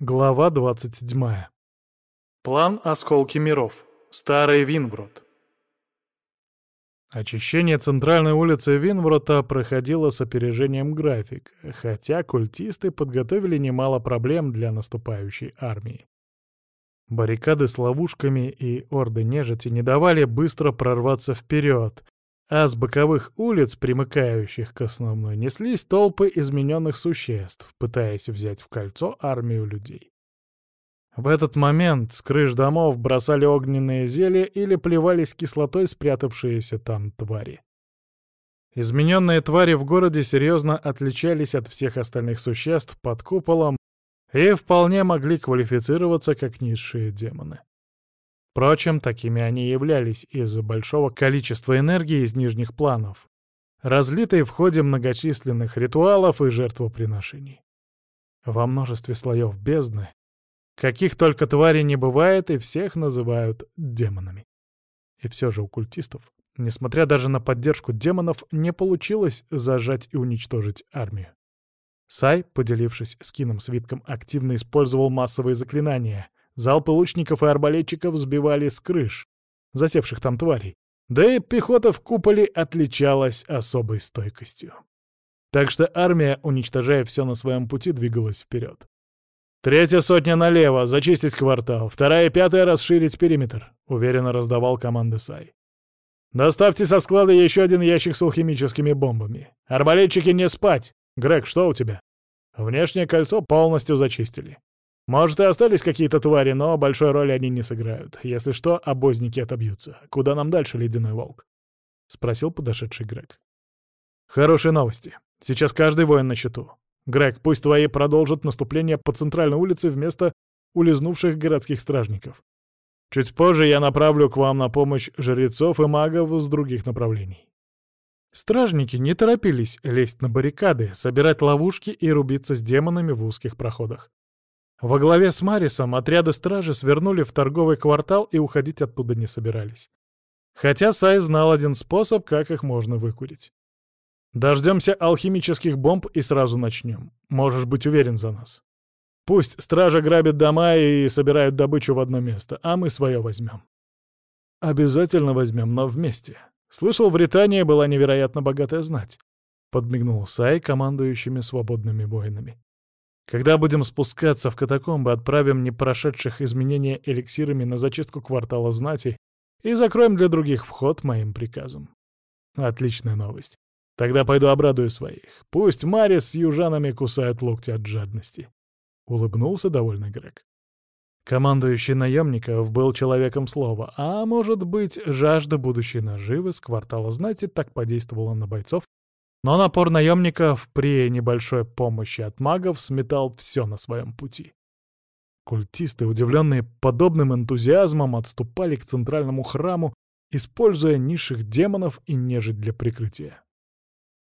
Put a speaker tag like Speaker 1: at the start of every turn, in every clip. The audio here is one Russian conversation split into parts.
Speaker 1: Глава 27. План «Осколки миров». Старый Винброд. Очищение центральной улицы Винврота проходило с опережением графика, хотя культисты подготовили немало проблем для наступающей армии. Баррикады с ловушками и орды нежити не давали быстро прорваться вперед, а с боковых улиц, примыкающих к основной, неслись толпы измененных существ, пытаясь взять в кольцо армию людей. В этот момент с крыш домов бросали огненные зелья или плевались кислотой спрятавшиеся там твари. Измененные твари в городе серьезно отличались от всех остальных существ под куполом и вполне могли квалифицироваться как низшие демоны. Впрочем, такими они и являлись из-за большого количества энергии из нижних планов, разлитой в ходе многочисленных ритуалов и жертвоприношений. Во множестве слоев бездны, каких только тварей не бывает, и всех называют демонами. И все же у культистов, несмотря даже на поддержку демонов, не получилось зажать и уничтожить армию. Сай, поделившись с Кином свитком, активно использовал массовые заклинания — Залпы лучников и арбалетчиков сбивали с крыш, засевших там тварей. Да и пехота в куполе отличалась особой стойкостью. Так что армия, уничтожая все на своем пути, двигалась вперед. «Третья сотня налево, зачистить квартал. Вторая и пятая — расширить периметр», — уверенно раздавал команды Сай. «Доставьте со склада еще один ящик с алхимическими бомбами. Арбалетчики не спать! Грег, что у тебя?» Внешнее кольцо полностью зачистили. Может, и остались какие-то твари, но большой роли они не сыграют. Если что, обозники отобьются. Куда нам дальше, ледяной волк? — спросил подошедший Грег. «Хорошие новости. Сейчас каждый воин на счету. Грег, пусть твои продолжат наступление по центральной улице вместо улизнувших городских стражников. Чуть позже я направлю к вам на помощь жрецов и магов с других направлений». Стражники не торопились лезть на баррикады, собирать ловушки и рубиться с демонами в узких проходах. Во главе с Марисом отряды стражи свернули в торговый квартал и уходить оттуда не собирались. Хотя Сай знал один способ, как их можно выкурить. Дождемся алхимических бомб и сразу начнем. Можешь быть уверен за нас. Пусть стража грабит дома и собирают добычу в одно место, а мы свое возьмем. Обязательно возьмем, но вместе. Слышал, в Британии была невероятно богатая знать. Подмигнул Сай командующими свободными воинами. Когда будем спускаться в катакомбы, отправим не прошедших изменения эликсирами на зачистку квартала знати и закроем для других вход моим приказом. Отличная новость. Тогда пойду обрадую своих. Пусть Марис с южанами кусают локти от жадности. Улыбнулся довольный Грег. Командующий наемников был человеком слова, а может быть, жажда будущей наживы с квартала знати так подействовала на бойцов, но напор наемников при небольшой помощи от магов сметал все на своем пути. Культисты, удивленные подобным энтузиазмом, отступали к центральному храму, используя низших демонов и нежить для прикрытия.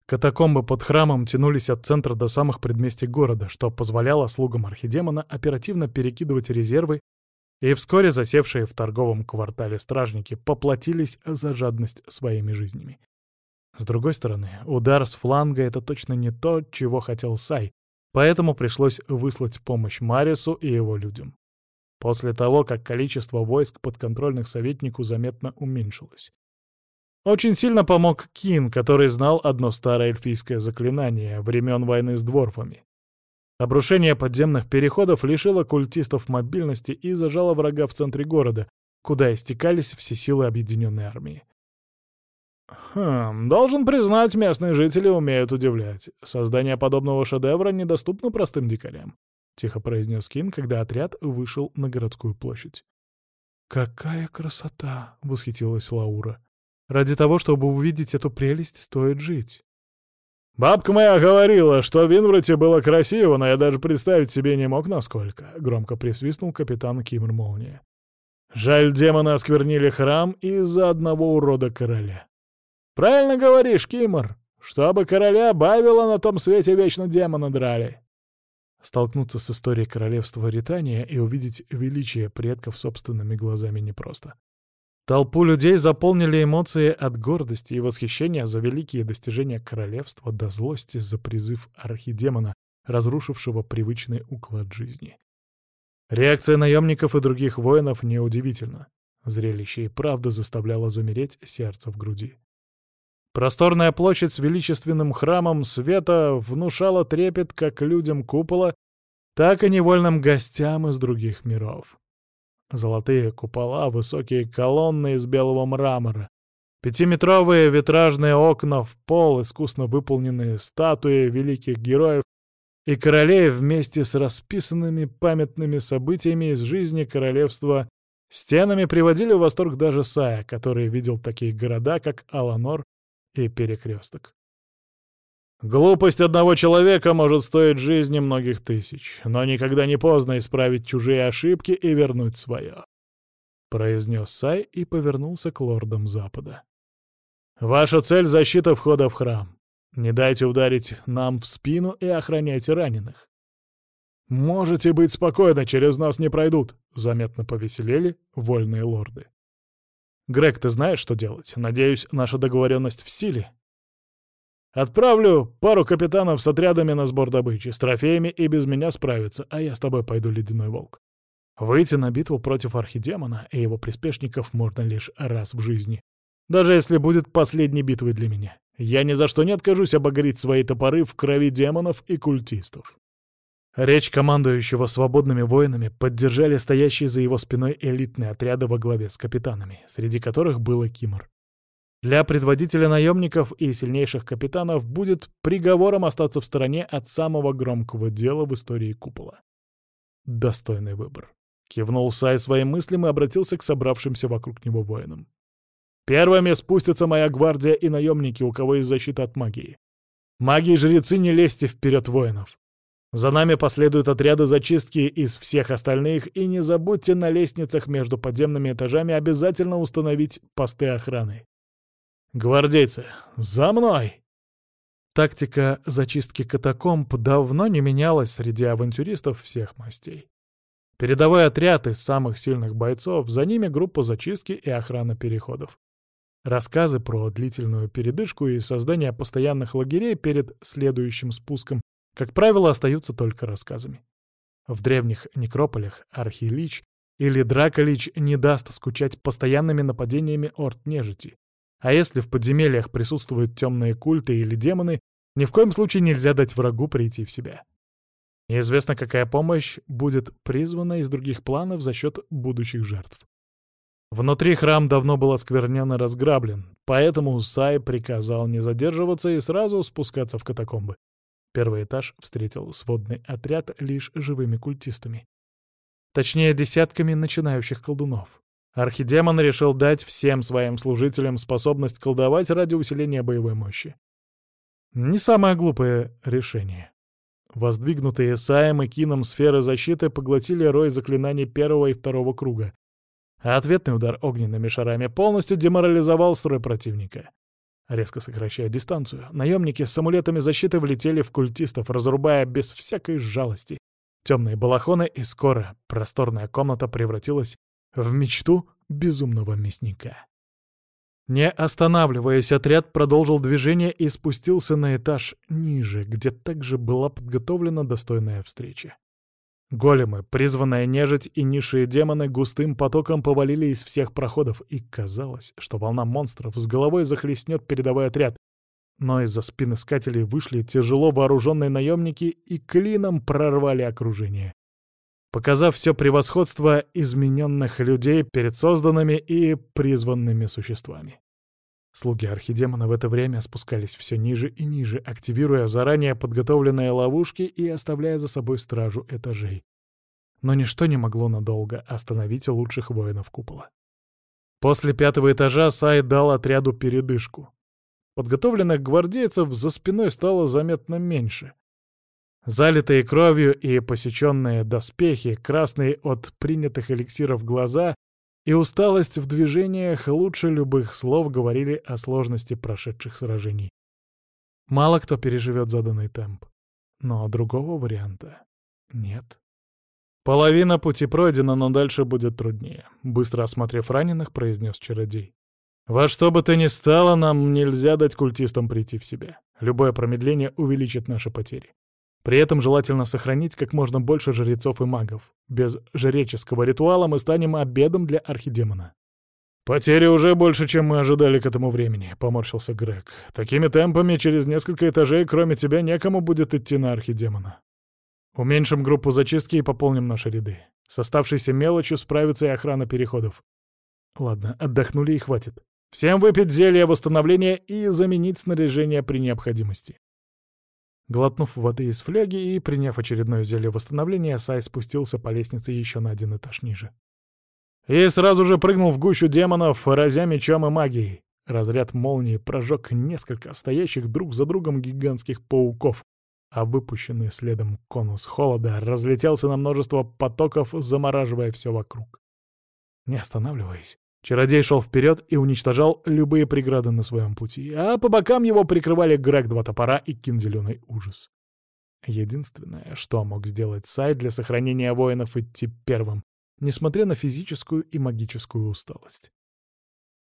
Speaker 1: Катакомбы под храмом тянулись от центра до самых предместий города, что позволяло слугам архидемона оперативно перекидывать резервы, и вскоре засевшие в торговом квартале стражники поплатились за жадность своими жизнями. С другой стороны, удар с фланга — это точно не то, чего хотел Сай, поэтому пришлось выслать помощь Марису и его людям. После того, как количество войск подконтрольных советнику заметно уменьшилось. Очень сильно помог Кин, который знал одно старое эльфийское заклинание времен войны с дворфами. Обрушение подземных переходов лишило культистов мобильности и зажало врага в центре города, куда истекались все силы объединенной армии. Хм, должен признать, местные жители умеют удивлять. Создание подобного шедевра недоступно простым дикарям. Тихо произнес Кин, когда отряд вышел на городскую площадь. «Какая красота!» — восхитилась Лаура. «Ради того, чтобы увидеть эту прелесть, стоит жить». «Бабка моя говорила, что в Винвроте было красиво, но я даже представить себе не мог, насколько», — громко присвистнул капитан Кимр Молния. «Жаль, демоны осквернили храм из-за одного урода короля. «Правильно говоришь, Кимор, чтобы короля бавила на том свете вечно демона драли». Столкнуться с историей королевства Ритания и увидеть величие предков собственными глазами непросто. Толпу людей заполнили эмоции от гордости и восхищения за великие достижения королевства до злости за призыв архидемона, разрушившего привычный уклад жизни. Реакция наемников и других воинов неудивительна. Зрелище и правда заставляло замереть сердце в груди. Просторная площадь с величественным храмом света внушала трепет как людям купола, так и невольным гостям из других миров. Золотые купола, высокие колонны из белого мрамора, пятиметровые витражные окна в пол, искусно выполненные статуи великих героев и королей вместе с расписанными памятными событиями из жизни королевства стенами приводили в восторг даже Сая, который видел такие города, как Аланор и перекресток. Глупость одного человека может стоить жизни многих тысяч, но никогда не поздно исправить чужие ошибки и вернуть свое. Произнес Сай и повернулся к лордам Запада. Ваша цель — защита входа в храм. Не дайте ударить нам в спину и охраняйте раненых. «Можете быть спокойны, через нас не пройдут», — заметно повеселели вольные лорды. Грег, ты знаешь, что делать? Надеюсь, наша договоренность в силе. Отправлю пару капитанов с отрядами на сбор добычи, с трофеями и без меня справиться, а я с тобой пойду, Ледяной Волк. Выйти на битву против архидемона и его приспешников можно лишь раз в жизни. Даже если будет последней битвой для меня. Я ни за что не откажусь обогреть свои топоры в крови демонов и культистов. Речь командующего свободными воинами поддержали стоящие за его спиной элитные отряды во главе с капитанами, среди которых был и Кимр. Для предводителя наемников и сильнейших капитанов будет приговором остаться в стороне от самого громкого дела в истории купола. Достойный выбор. Кивнул Сай своим мыслям и обратился к собравшимся вокруг него воинам. «Первыми спустится моя гвардия и наемники, у кого есть защита от магии. Маги и жрецы, не лезьте вперед воинов. За нами последуют отряды зачистки из всех остальных, и не забудьте на лестницах между подземными этажами обязательно установить посты охраны. Гвардейцы, за мной! Тактика зачистки катакомб давно не менялась среди авантюристов всех мастей. Передовой отряд из самых сильных бойцов, за ними группа зачистки и охрана переходов. Рассказы про длительную передышку и создание постоянных лагерей перед следующим спуском как правило, остаются только рассказами. В древних некрополях Архилич или Драколич не даст скучать постоянными нападениями орд нежити. А если в подземельях присутствуют темные культы или демоны, ни в коем случае нельзя дать врагу прийти в себя. Неизвестно, какая помощь будет призвана из других планов за счет будущих жертв. Внутри храм давно был осквернен и разграблен, поэтому Сай приказал не задерживаться и сразу спускаться в катакомбы. Первый этаж встретил сводный отряд лишь живыми культистами. Точнее, десятками начинающих колдунов. Архидемон решил дать всем своим служителям способность колдовать ради усиления боевой мощи. Не самое глупое решение. Воздвигнутые Саем и Кином сферы защиты поглотили рой заклинаний первого и второго круга, а ответный удар огненными шарами полностью деморализовал строй противника. Резко сокращая дистанцию, наемники с амулетами защиты влетели в культистов, разрубая без всякой жалости темные балахоны, и скоро просторная комната превратилась в мечту безумного мясника. Не останавливаясь, отряд продолжил движение и спустился на этаж ниже, где также была подготовлена достойная встреча. Големы, призванная нежить и низшие демоны густым потоком повалили из всех проходов, и казалось, что волна монстров с головой захлестнет передовой отряд. Но из-за спин искателей вышли тяжело вооруженные наемники и клином прорвали окружение, показав все превосходство измененных людей перед созданными и призванными существами. Слуги архидемона в это время спускались все ниже и ниже, активируя заранее подготовленные ловушки и оставляя за собой стражу этажей. Но ничто не могло надолго остановить лучших воинов купола. После пятого этажа Сай дал отряду передышку. Подготовленных гвардейцев за спиной стало заметно меньше. Залитые кровью и посеченные доспехи, красные от принятых эликсиров глаза и усталость в движениях лучше любых слов говорили о сложности прошедших сражений. Мало кто переживет заданный темп, но другого варианта нет. «Половина пути пройдена, но дальше будет труднее», — быстро осмотрев раненых, произнес чародей. «Во что бы то ни стало, нам нельзя дать культистам прийти в себя. Любое промедление увеличит наши потери. При этом желательно сохранить как можно больше жрецов и магов. Без жреческого ритуала мы станем обедом для архидемона. «Потери уже больше, чем мы ожидали к этому времени», — поморщился Грег. «Такими темпами через несколько этажей, кроме тебя, некому будет идти на архидемона. Уменьшим группу зачистки и пополним наши ряды. С оставшейся мелочью справится и охрана переходов. Ладно, отдохнули и хватит. Всем выпить зелье восстановления и заменить снаряжение при необходимости. Глотнув воды из фляги и приняв очередное зелье восстановления, Сай спустился по лестнице еще на один этаж ниже. И сразу же прыгнул в гущу демонов, разя мечом и магией. Разряд молнии прожег несколько стоящих друг за другом гигантских пауков, а выпущенный следом конус холода разлетелся на множество потоков, замораживая все вокруг. Не останавливаясь, чародей шел вперед и уничтожал любые преграды на своем пути, а по бокам его прикрывали Грег два топора и Кин Зеленый Ужас. Единственное, что мог сделать Сай для сохранения воинов идти первым, несмотря на физическую и магическую усталость.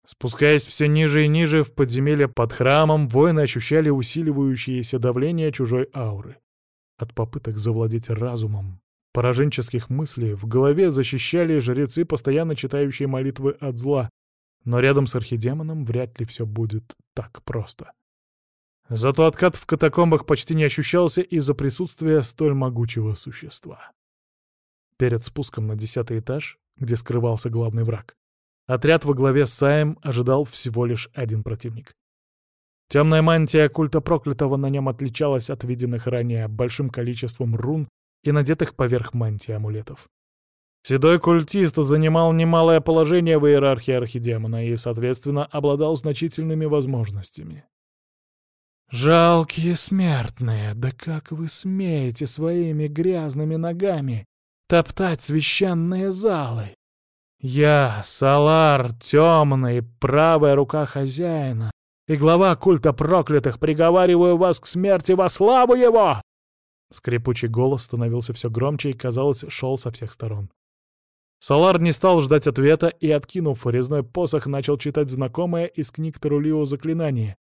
Speaker 1: Спускаясь все ниже и ниже в подземелье под храмом, воины ощущали усиливающееся давление чужой ауры. От попыток завладеть разумом, пораженческих мыслей в голове защищали жрецы, постоянно читающие молитвы от зла, но рядом с архидемоном вряд ли все будет так просто. Зато откат в катакомбах почти не ощущался из-за присутствия столь могучего существа. Перед спуском на десятый этаж, где скрывался главный враг, Отряд во главе с Саем ожидал всего лишь один противник. Темная мантия культа проклятого на нем отличалась от виденных ранее большим количеством рун и надетых поверх мантии амулетов. Седой культист занимал немалое положение в иерархии архидемона и, соответственно, обладал значительными возможностями. «Жалкие смертные, да как вы смеете своими грязными ногами топтать священные залы? Я, Салар, темный, правая рука хозяина и глава культа проклятых, приговариваю вас к смерти во славу его!» Скрипучий голос становился все громче и, казалось, шел со всех сторон. Салар не стал ждать ответа и, откинув резной посох, начал читать знакомое из книг Тарулио заклинание,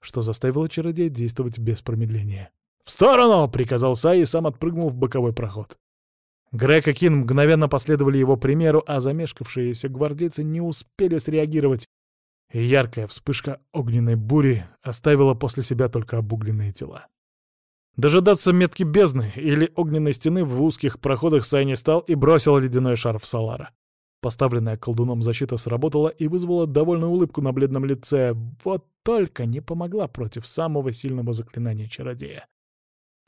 Speaker 1: что заставило чародея действовать без промедления. «В сторону!» — приказал Сай и сам отпрыгнул в боковой проход. Грег и Кин мгновенно последовали его примеру, а замешкавшиеся гвардейцы не успели среагировать, и яркая вспышка огненной бури оставила после себя только обугленные тела. Дожидаться метки бездны или огненной стены в узких проходах Сай не стал и бросил ледяной шар в Салара. Поставленная колдуном защита сработала и вызвала довольную улыбку на бледном лице, вот только не помогла против самого сильного заклинания чародея.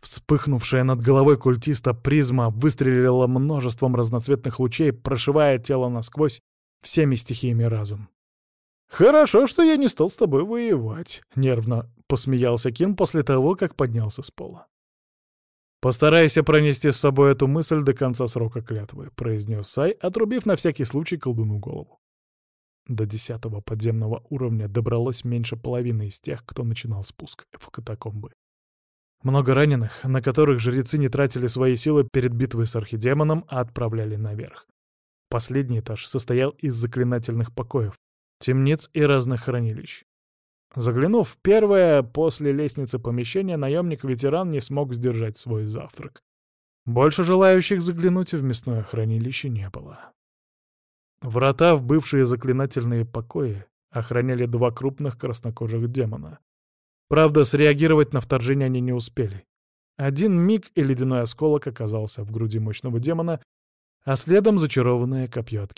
Speaker 1: Вспыхнувшая над головой культиста призма выстрелила множеством разноцветных лучей, прошивая тело насквозь всеми стихиями разум. «Хорошо, что я не стал с тобой воевать», — нервно посмеялся Кин после того, как поднялся с пола. «Постарайся пронести с собой эту мысль до конца срока клятвы», — произнес Сай, отрубив на всякий случай колдуну голову. До десятого подземного уровня добралось меньше половины из тех, кто начинал спуск в катакомбы. Много раненых, на которых жрецы не тратили свои силы перед битвой с архидемоном, а отправляли наверх. Последний этаж состоял из заклинательных покоев, темниц и разных хранилищ. Заглянув в первое после лестницы помещение, наемник-ветеран не смог сдержать свой завтрак. Больше желающих заглянуть в мясное хранилище не было. Врата в бывшие заклинательные покои охраняли два крупных краснокожих демона. Правда, среагировать на вторжение они не успели. Один миг и ледяной осколок оказался в груди мощного демона, а следом зачарованное копье от.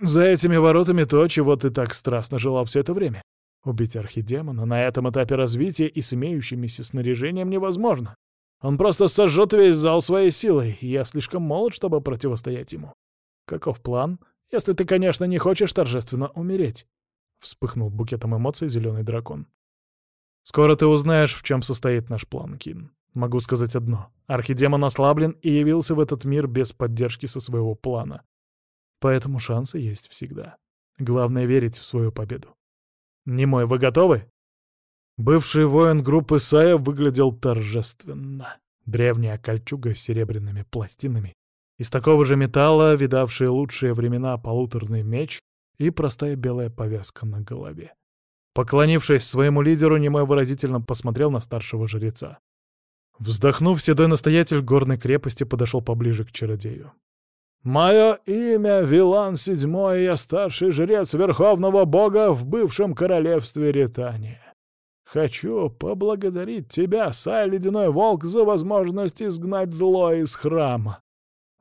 Speaker 1: «За этими воротами то, чего ты так страстно желал все это время. Убить архидемона на этом этапе развития и с имеющимися снаряжением невозможно. Он просто сожжет весь зал своей силой, и я слишком молод, чтобы противостоять ему. Каков план, если ты, конечно, не хочешь торжественно умереть?» Вспыхнул букетом эмоций зеленый дракон. Скоро ты узнаешь, в чем состоит наш план, Кин. Могу сказать одно. Архидемон ослаблен и явился в этот мир без поддержки со своего плана. Поэтому шансы есть всегда. Главное — верить в свою победу. Немой, вы готовы? Бывший воин группы Сая выглядел торжественно. Древняя кольчуга с серебряными пластинами. Из такого же металла, видавшие лучшие времена полуторный меч и простая белая повязка на голове. Поклонившись своему лидеру, Немой выразительно посмотрел на старшего жреца. Вздохнув, седой настоятель горной крепости подошел поближе к чародею. «Мое имя Вилан Седьмой, я старший жрец Верховного Бога в бывшем королевстве Ритания. Хочу поблагодарить тебя, Сай Ледяной Волк, за возможность изгнать зло из храма.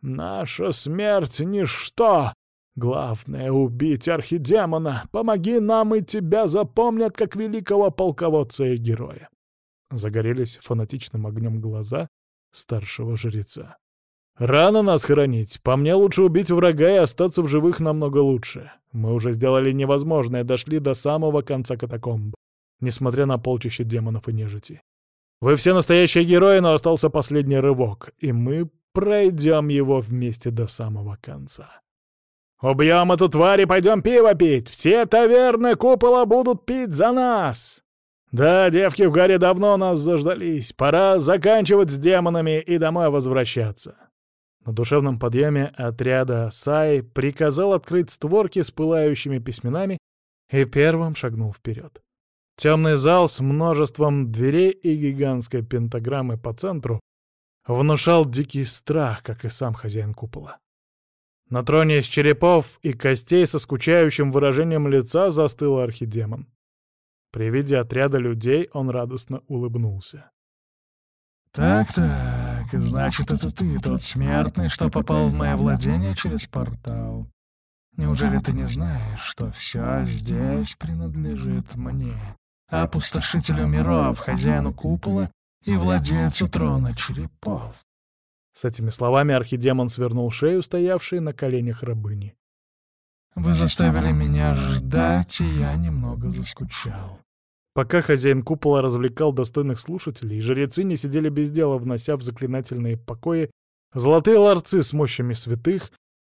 Speaker 1: Наша смерть — ничто. Главное — убить архидемона. Помоги нам, и тебя запомнят как великого полководца и героя. Загорелись фанатичным огнем глаза старшего жреца. «Рано нас хоронить. По мне лучше убить врага и остаться в живых намного лучше. Мы уже сделали невозможное, дошли до самого конца катакомб, несмотря на полчища демонов и нежити. Вы все настоящие герои, но остался последний рывок, и мы пройдем его вместе до самого конца. Убьем эту тварь и пойдем пиво пить! Все таверны купола будут пить за нас!» «Да, девки в горе давно нас заждались. Пора заканчивать с демонами и домой возвращаться». На душевном подъеме отряда Сай приказал открыть створки с пылающими письменами и первым шагнул вперед. Темный зал с множеством дверей и гигантской пентаграммы по центру внушал дикий страх, как и сам хозяин купола. На троне из черепов и костей со скучающим выражением лица застыл архидемон. При виде отряда людей он радостно улыбнулся.
Speaker 2: «Так-так, значит, это ты, тот смертный, что попал в мое владение через портал. Неужели ты не знаешь, что все здесь принадлежит мне, опустошителю миров, хозяину купола и владельцу трона черепов?»
Speaker 1: С этими словами архидемон свернул шею, стоявшей на коленях рабыни.
Speaker 2: «Вы заставили меня ждать, и я немного заскучал.
Speaker 1: Пока хозяин купола развлекал достойных слушателей, жрецы не сидели без дела, внося в заклинательные покои золотые ларцы с мощами святых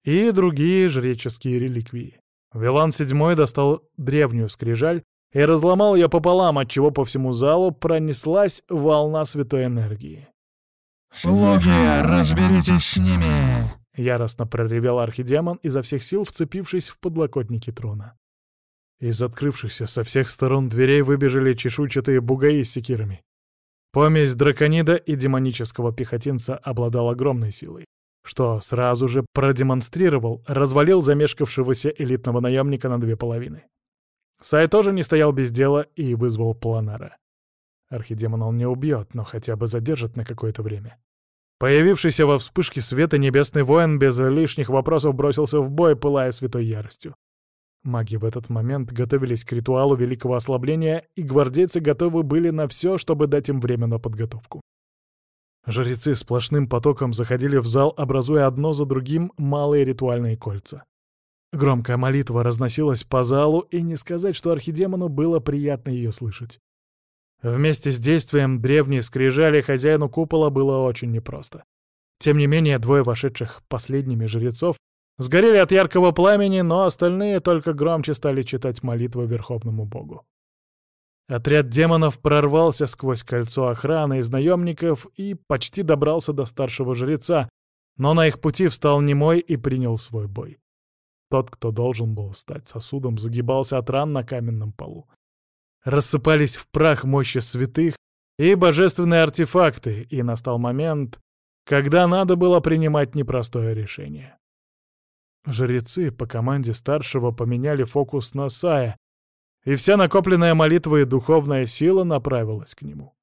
Speaker 1: и другие жреческие реликвии. Вилан седьмой достал древнюю скрижаль и разломал ее пополам, отчего по всему залу пронеслась волна святой энергии.
Speaker 2: «Слуги, разберитесь с ними!»
Speaker 1: — яростно проревел архидемон, изо всех сил вцепившись в подлокотники трона. Из открывшихся со всех сторон дверей выбежали чешуйчатые бугаи с секирами. Помесь драконида и демонического пехотинца обладал огромной силой, что сразу же продемонстрировал, развалил замешкавшегося элитного наемника на две половины. Сай тоже не стоял без дела и вызвал Планара. Архидемон он не убьет, но хотя бы задержит на какое-то время. Появившийся во вспышке света небесный воин без лишних вопросов бросился в бой, пылая святой яростью. Маги в этот момент готовились к ритуалу великого ослабления, и гвардейцы готовы были на все, чтобы дать им время на подготовку. Жрецы сплошным потоком заходили в зал, образуя одно за другим малые ритуальные кольца. Громкая молитва разносилась по залу, и не сказать, что архидемону было приятно ее слышать. Вместе с действием древней скрижали хозяину купола было очень непросто. Тем не менее, двое вошедших последними жрецов Сгорели от яркого пламени, но остальные только громче стали читать молитвы Верховному Богу. Отряд демонов прорвался сквозь кольцо охраны из наемников и почти добрался до старшего жреца, но на их пути встал немой и принял свой бой. Тот, кто должен был стать сосудом, загибался от ран на каменном полу. Рассыпались в прах мощи святых и божественные артефакты, и настал момент, когда надо было принимать непростое решение. Жрецы по команде старшего поменяли фокус на Сая, и вся накопленная молитва и духовная сила направилась к нему.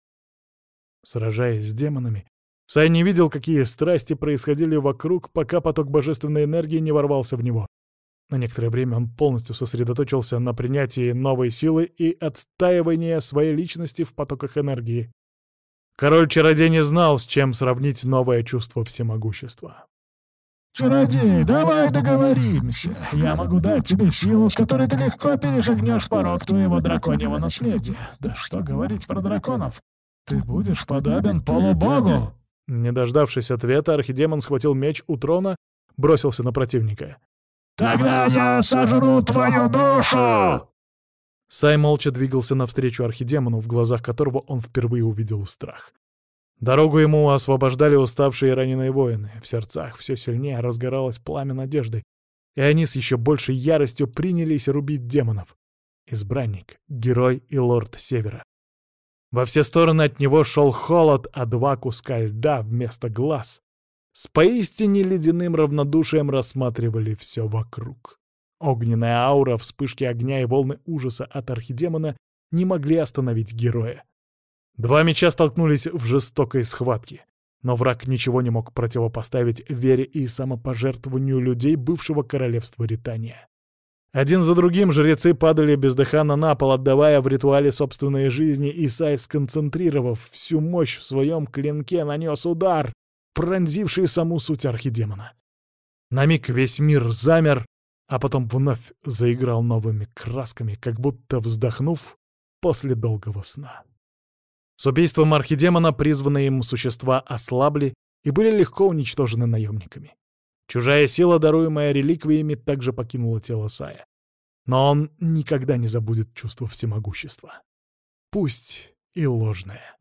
Speaker 1: Сражаясь с демонами, Сай не видел, какие страсти происходили вокруг, пока поток божественной энергии не ворвался в него. На некоторое время он полностью сосредоточился на принятии новой силы и отстаивании своей личности в потоках энергии. Король-чародей не знал, с чем сравнить новое чувство всемогущества.
Speaker 2: «Чародей, давай договоримся. Я могу дать тебе силу, с которой ты легко перешагнешь порог твоего драконьего наследия. Да что говорить про драконов? Ты будешь подобен полубогу!»
Speaker 1: Не дождавшись ответа, архидемон схватил меч у трона, бросился на противника.
Speaker 2: «Тогда я сожру твою душу!»
Speaker 1: Сай молча двигался навстречу архидемону, в глазах которого он впервые увидел страх. Дорогу ему освобождали уставшие и раненые воины. В сердцах все сильнее разгоралось пламя надежды, и они с еще большей яростью принялись рубить демонов. Избранник, герой и лорд Севера. Во все стороны от него шел холод, а два куска льда вместо глаз с поистине ледяным равнодушием рассматривали все вокруг. Огненная аура, вспышки огня и волны ужаса от архидемона не могли остановить героя. Два меча столкнулись в жестокой схватке, но враг ничего не мог противопоставить вере и самопожертвованию людей бывшего королевства Ритания. Один за другим жрецы падали бездыханно на пол, отдавая в ритуале собственные жизни, и Сай, сконцентрировав всю мощь в своем клинке, нанес удар, пронзивший саму суть архидемона. На миг весь мир замер, а потом вновь заиграл новыми красками, как будто вздохнув после долгого сна. С убийством архидемона призванные им существа ослабли и были легко уничтожены наемниками. Чужая сила, даруемая реликвиями, также покинула тело Сая. Но он никогда не забудет чувство всемогущества. Пусть и ложное.